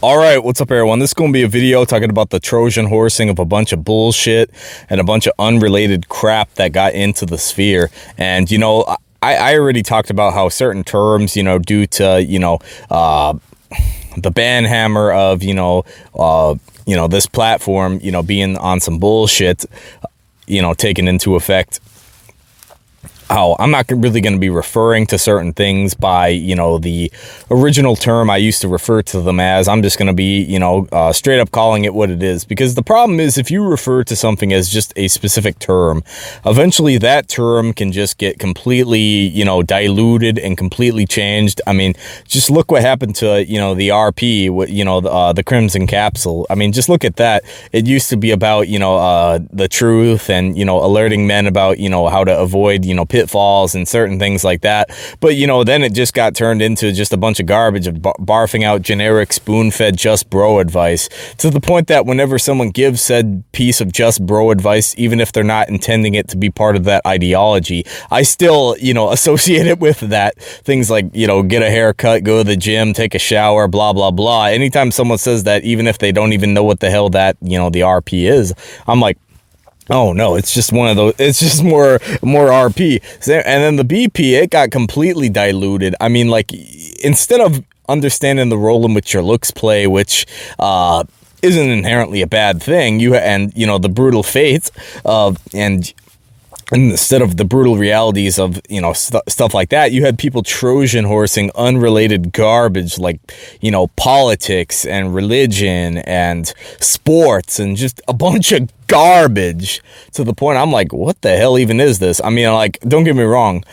All right, what's up, everyone? This is going to be a video talking about the Trojan horsing of a bunch of bullshit and a bunch of unrelated crap that got into the sphere. And, you know, I, I already talked about how certain terms, you know, due to, you know, uh, the banhammer of, you know, uh, you know, this platform, you know, being on some bullshit, you know, taken into effect how I'm not really going to be referring to certain things by, you know, the original term I used to refer to them as. I'm just going to be, you know, uh, straight up calling it what it is. Because the problem is if you refer to something as just a specific term, eventually that term can just get completely, you know, diluted and completely changed. I mean, just look what happened to, you know, the RP, you know, the, uh, the Crimson Capsule. I mean, just look at that. It used to be about, you know, uh, the truth and, you know, alerting men about, you know, how to avoid, you know, pitfalls and certain things like that. But, you know, then it just got turned into just a bunch of garbage of barfing out generic spoon-fed just bro advice to the point that whenever someone gives said piece of just bro advice, even if they're not intending it to be part of that ideology, I still, you know, associate it with that. Things like, you know, get a haircut, go to the gym, take a shower, blah, blah, blah. Anytime someone says that, even if they don't even know what the hell that, you know, the RP is, I'm like, Oh no, it's just one of those. It's just more more RP. And then the BP, it got completely diluted. I mean, like instead of understanding the role in which your looks play, which uh, isn't inherently a bad thing, you and you know the brutal fate of and instead of the brutal realities of you know st stuff like that you had people trojan horsing unrelated garbage like you know politics and religion and sports and just a bunch of garbage to the point i'm like what the hell even is this? I mean like don't get me wrong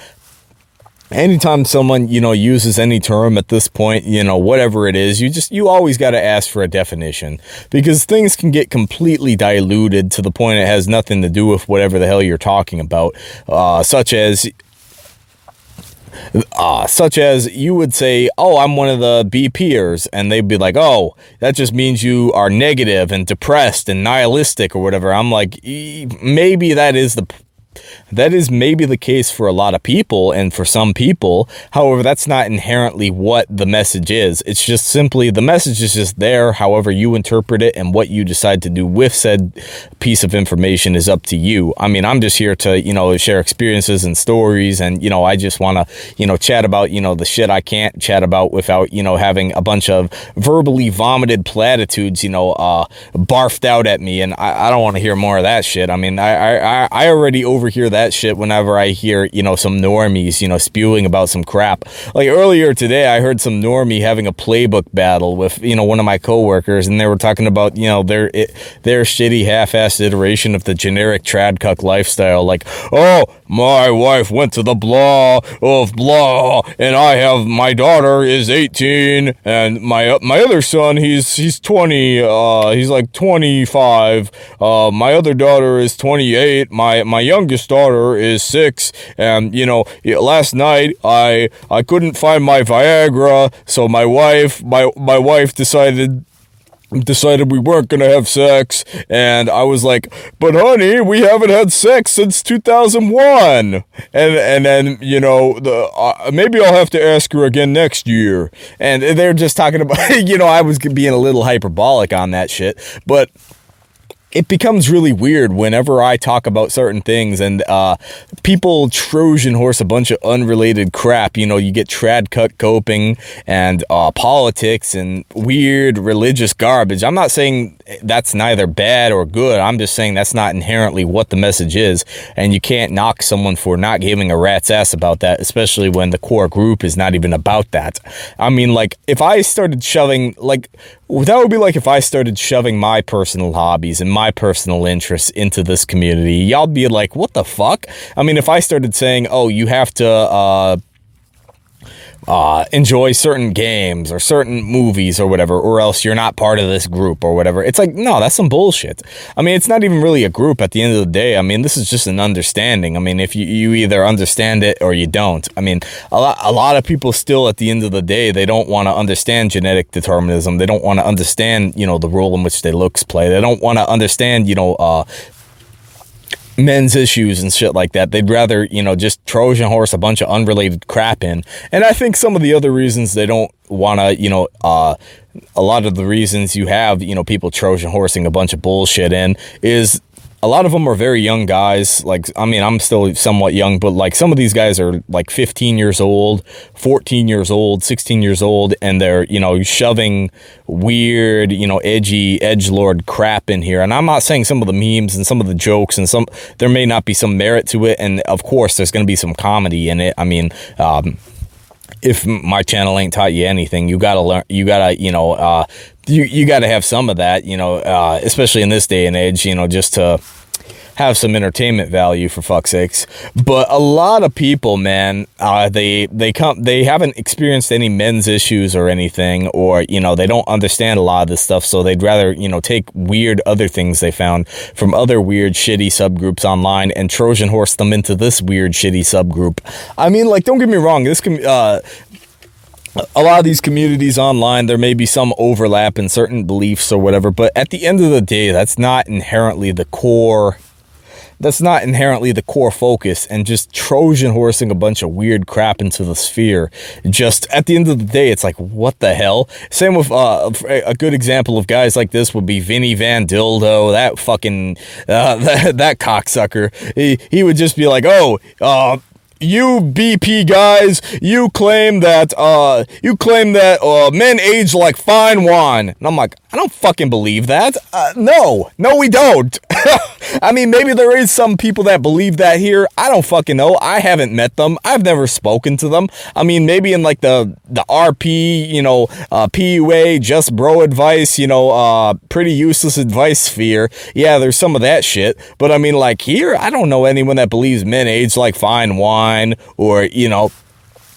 anytime someone you know uses any term at this point you know whatever it is you just you always got to ask for a definition because things can get completely diluted to the point it has nothing to do with whatever the hell you're talking about uh, such as uh, such as you would say, oh, I'm one of the BPers, and they'd be like, oh, that just means you are negative and depressed and nihilistic or whatever. I'm like, maybe that is the that is maybe the case for a lot of people and for some people. However, that's not inherently what the message is. It's just simply the message is just there. However, you interpret it and what you decide to do with said piece of information is up to you. I mean, I'm just here to, you know, share experiences and stories. And, you know, I just want to, you know, chat about, you know, the shit I can't chat about without, you know, having a bunch of verbally vomited platitudes, you know, uh, barfed out at me. And I, I don't want to hear more of that shit. I mean, I, I, I already overhear that shit whenever I hear, you know, some normies, you know, spewing about some crap. Like earlier today, I heard some normie having a playbook battle with, you know, one of my coworkers, and they were talking about, you know, their it, their shitty half-assed iteration of the generic trad cuck lifestyle. Like, oh, my wife went to the blah of blah, and I have my daughter is 18, and my my other son, he's he's 20, uh, he's like 25. Uh, my other daughter is 28. My my youngest daughter daughter is six, and you know, last night I I couldn't find my Viagra, so my wife my my wife decided decided we weren't gonna have sex. And I was like but honey we haven't had sex since 2001 and and then you know the uh, maybe I'll have to ask her again next year. And they're just talking about you know I was being a little hyperbolic on that shit. But it becomes really weird whenever I talk about certain things and uh, people Trojan horse a bunch of unrelated crap. You know, you get trad cuck coping and uh, politics and weird religious garbage. I'm not saying that's neither bad or good. I'm just saying that's not inherently what the message is. And you can't knock someone for not giving a rat's ass about that, especially when the core group is not even about that. I mean, like, if I started shoving, like, that would be like if I started shoving my personal hobbies and my personal interests into this community. Y'all be like, what the fuck? I mean, if I started saying, oh, you have to, uh, uh, enjoy certain games or certain movies or whatever, or else you're not part of this group or whatever. It's like, no, that's some bullshit. I mean, it's not even really a group at the end of the day. I mean, this is just an understanding. I mean, if you, you either understand it or you don't. I mean, a lot, a lot of people still at the end of the day, they don't want to understand genetic determinism. They don't want to understand, you know, the role in which their looks play. They don't want to understand, you know, uh, men's issues and shit like that. They'd rather, you know, just Trojan horse a bunch of unrelated crap in. And I think some of the other reasons they don't want to, you know, uh, a lot of the reasons you have, you know, people Trojan horsing a bunch of bullshit in is a lot of them are very young guys. Like, I mean, I'm still somewhat young, but like some of these guys are like 15 years old, 14 years old, 16 years old, and they're, you know, shoving weird, you know, edgy, edge lord crap in here. And I'm not saying some of the memes and some of the jokes and some, there may not be some merit to it. And of course, there's going to be some comedy in it. I mean, um, if my channel ain't taught you anything, you gotta learn, you gotta, you know, uh, you, you gotta have some of that, you know, uh, especially in this day and age, you know, just to, have some entertainment value for fuck's sakes. But a lot of people, man, uh, they they come they haven't experienced any men's issues or anything, or you know they don't understand a lot of this stuff, so they'd rather you know take weird other things they found from other weird shitty subgroups online and Trojan horse them into this weird shitty subgroup. I mean, like, don't get me wrong, this can. Uh, a lot of these communities online, there may be some overlap in certain beliefs or whatever, but at the end of the day, that's not inherently the core that's not inherently the core focus and just Trojan horsing a bunch of weird crap into the sphere. Just at the end of the day, it's like, what the hell? Same with uh, a good example of guys like this would be Vinny Van Dildo, that fucking, uh, that, that cocksucker. He, he would just be like, oh, uh, you BP guys, you claim that uh you claim that uh men age like fine wine. And I'm like, I don't fucking believe that. Uh, no, no, we don't. I mean, maybe there is some people that believe that here. I don't fucking know. I haven't met them. I've never spoken to them. I mean, maybe in like the the RP, you know, uh, PUA, just bro advice, you know, uh, pretty useless advice sphere. Yeah, there's some of that shit. But I mean, like here, I don't know anyone that believes men age like fine wine or you know,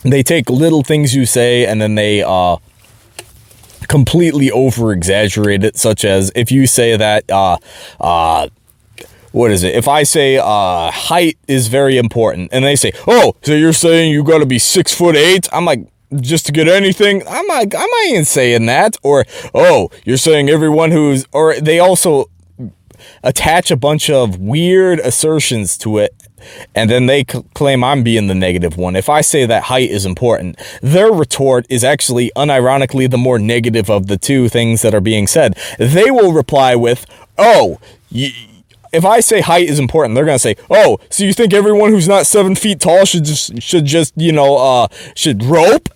they take little things you say and then they uh completely over exaggerate it, such as if you say that, uh, uh, what is it? If I say uh, height is very important, and they say, "Oh, so you're saying you got to be six foot eight? I'm like, just to get anything? I'm like, I'm not even saying that. Or, oh, you're saying everyone who's, or they also attach a bunch of weird assertions to it and then they claim I'm being the negative one. If I say that height is important, their retort is actually unironically the more negative of the two things that are being said. They will reply with, oh, if I say height is important, they're gonna say, "Oh, so you think everyone who's not seven feet tall should just should just you know uh should rope?"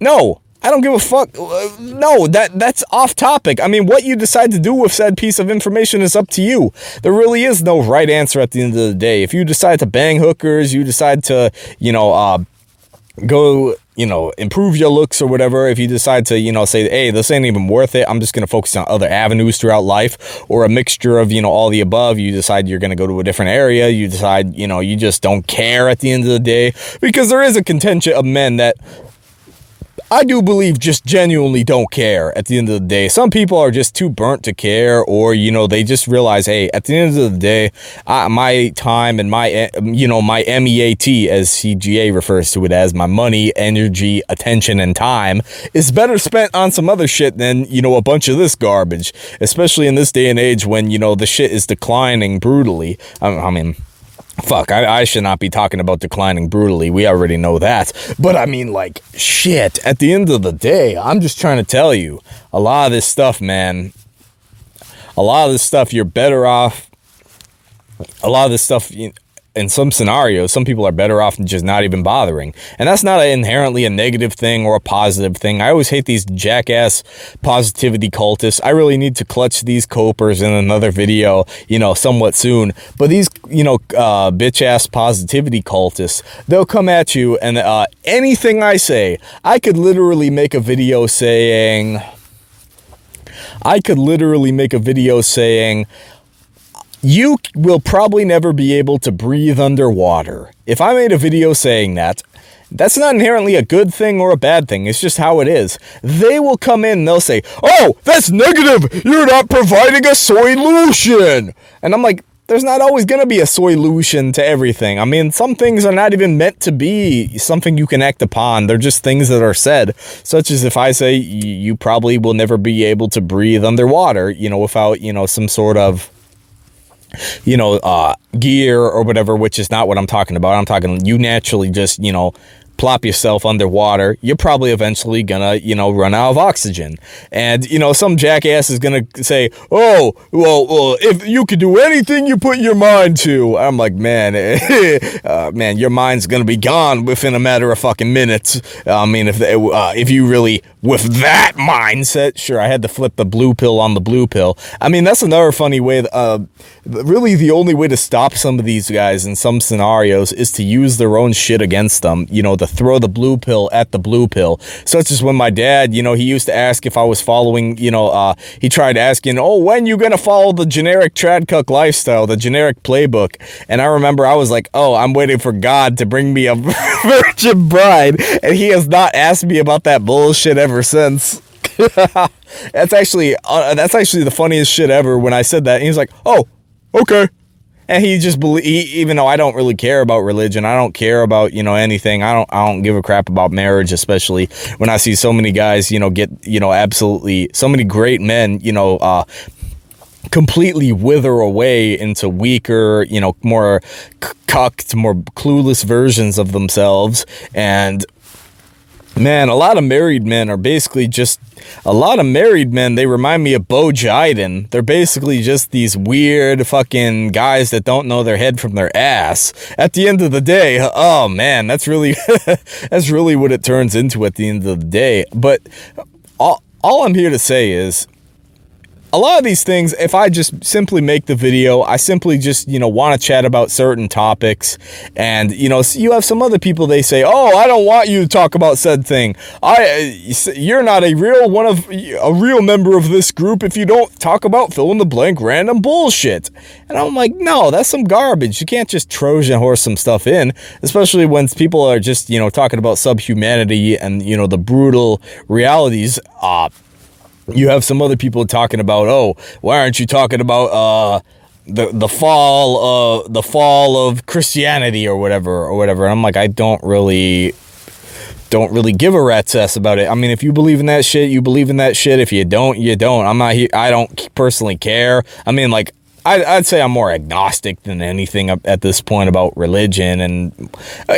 No, I don't give a fuck. No, that that's off topic. I mean, what you decide to do with said piece of information is up to you. There really is no right answer at the end of the day. If you decide to bang hookers, you decide to, you know, uh, go, you know, improve your looks or whatever. If you decide to, you know, say, hey, this ain't even worth it. I'm just going to focus on other avenues throughout life or a mixture of, you know, all the above. You decide you're going to go to a different area. You decide, you know, you just don't care at the end of the day because there is a contention of men that I do believe just genuinely don't care at the end of the day. Some people are just too burnt to care or, you know, they just realize, hey, at the end of the day, I, my time and my, eh, um, you know, my MEAT, as CGA refers to it as, my money, energy, attention, and time is better spent on some other shit than, you know, a bunch of this garbage, especially in this day and age when, you know, the shit is declining brutally. I, I mean, Fuck, I, I, should not be talking about declining brutally. We already know that. But I mean, like, shit. At the end of the day, I'm just trying to tell you a lot of this stuff, man. A lot of this stuff, you're better off. A lot of this stuff, you, in some scenarios, some people are better off just not even bothering. And that's not inherently a negative thing or a positive thing. I always hate these jackass positivity cultists. I really need to clutch these copers in another video, you know, somewhat soon. But these, you know, uh, bitch ass positivity cultists, they'll come at you and uh, anything I say, I could literally make a video saying, I could literally make a video saying, you will probably never be able to breathe underwater. If I made a video saying that, that's not inherently a good thing or a bad thing. It's just how it is. They will come in and they'll say, Oh, that's negative. You're not providing a solution. And I'm like, there's not always going to be a solution to everything. I mean, some things are not even meant to be something you can act upon. They're just things that are said, such as if I say you probably will never be able to breathe underwater, you know, without, you know, some sort of you know, uh, gear or whatever, which is not what I'm talking about. I'm talking you naturally just, you know, plop yourself underwater, you're probably eventually gonna, you know, run out of oxygen. And, you know, some jackass is gonna say, oh, well, well if you could do anything you put your mind to, I'm like, man, uh, man, your mind's gonna be gone within a matter of fucking minutes. I mean, if, uh, if you really, with that mindset, sure, I had to flip the blue pill on the blue pill. I mean, that's another funny way, uh, really the only way to stop some of these guys in some scenarios is to use their own shit against them, you know, to throw the blue pill at the blue pill. Such as when my dad, you know, he used to ask if I was following, you know, uh, he tried asking, oh, when you gonna follow the generic Tradcuck lifestyle, the generic playbook? And I remember I was like, oh, I'm waiting for God to bring me a virgin bride. And he has not asked me about that bullshit ever since. that's actually uh, that's actually the funniest shit ever when I said that. And was like, "Oh, okay." And he just believe even though I don't really care about religion, I don't care about you know anything. I don't I don't give a crap about marriage, especially when I see so many guys you know get you know absolutely so many great men you know. Uh, completely wither away into weaker, you know, more cucked, more clueless versions of themselves. And man, a lot of married men are basically just a lot of married men, they remind me of Bo Jiden. They're basically just these weird fucking guys that don't know their head from their ass. At the end of the day, oh man, that's really that's really what it turns into at the end of the day. But all all I'm here to say is a lot of these things, if I just simply make the video, I simply just, you know, want to chat about certain topics. And, you know, you have some other people, they say, oh, I don't want you to talk about said thing. I, you're not a real one of, a real member of this group if you don't talk about fill in the blank random bullshit. And I'm like, no, that's some garbage. You can't just Trojan horse some stuff in, especially when people are just, you know, talking about subhumanity and, you know, the brutal realities, uh, you have some other people talking about, oh, why aren't you talking about uh, the the fall uh the fall of Christianity or whatever or whatever? And I'm like, I don't really don't really give a rat's ass about it. I mean, if you believe in that shit, you believe in that shit. If you don't, you don't. I'm not here. I don't personally care. I mean, like, I'd, I'd, say I'm more agnostic than anything at this point about religion and uh,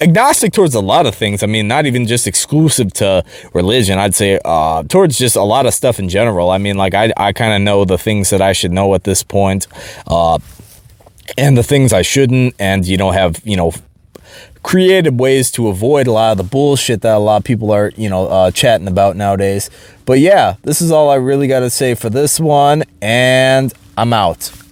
agnostic towards a lot of things. I mean, not even just exclusive to religion. I'd say uh, towards just a lot of stuff in general. I mean, like I, I kind of know the things that I should know at this point, uh, and the things I shouldn't, and you know have you know creative ways to avoid a lot of the bullshit that a lot of people are, you know, uh, chatting about nowadays. But yeah, this is all I really got to say for this one, and I'm out.